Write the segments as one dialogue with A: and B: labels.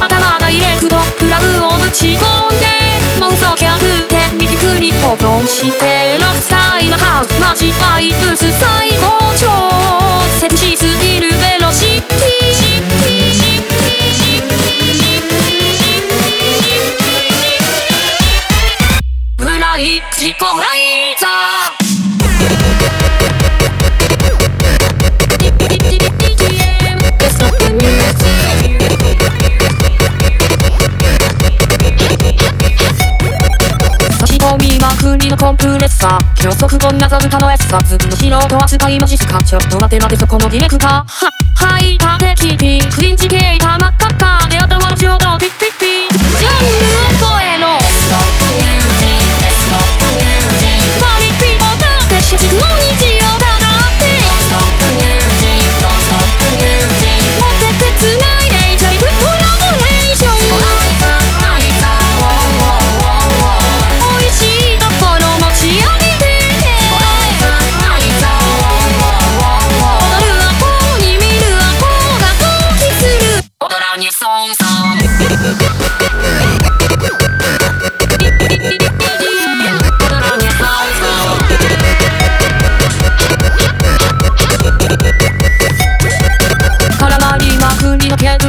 A: 頭がイレクトプラグを打ち込んで妄想キャプテン右クリ保存して6歳のハウスマジバイブス最高潮セシスビルベロシティブライ自己ライザ差サー競速本なぞ歌のエッサーズの素人扱いマジすかちょっと待て待てそこのディレクター。ははいたてキピクリンチ系た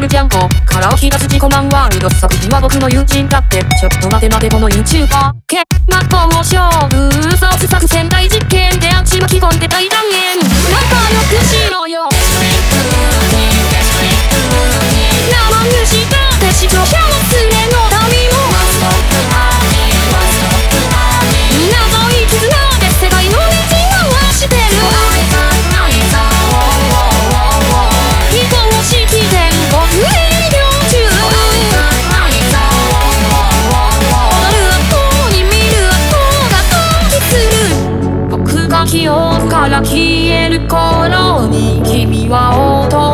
A: りのケーブルジャンボ。殻を引出す自己満ワールド。作品は僕の友人だって。ちょっと待て待てこの YouTuber けまっとう勝負ソース作戦大事記憶から消える頃に君は大